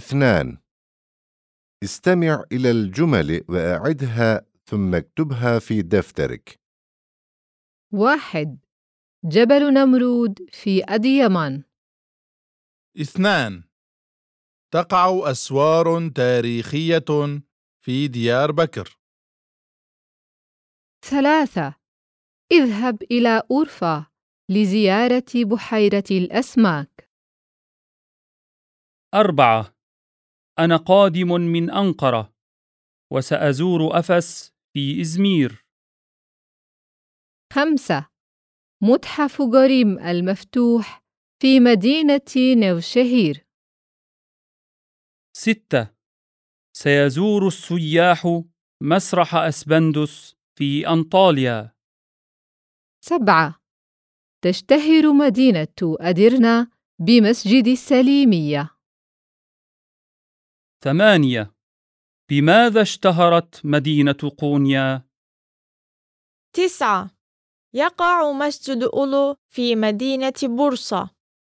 اثنان. استمع إلى الجمل وأعدها ثم اكتبها في دفترك. واحد. جبل نمرود في أديمان اثنان. تقع أسوار تاريخية في ديار بكر. ثلاثة. اذهب إلى أورفا لزيارة بحيرة الأسماك. أربعة. أنا قادم من أنقرة وسأزور أفس في إزمير. خمسة. متحف غريم المفتوح في مدينة نوشهير. ستة. سيزور السياح مسرح أسبندس في أنطاليا. سبعة. تشتهر مدينة أديرنا بمسجد السليمية. ثمانية. بماذا اشتهرت مدينة قونيا؟ تسعة. يقع مسجد أولو في مدينة بورصة.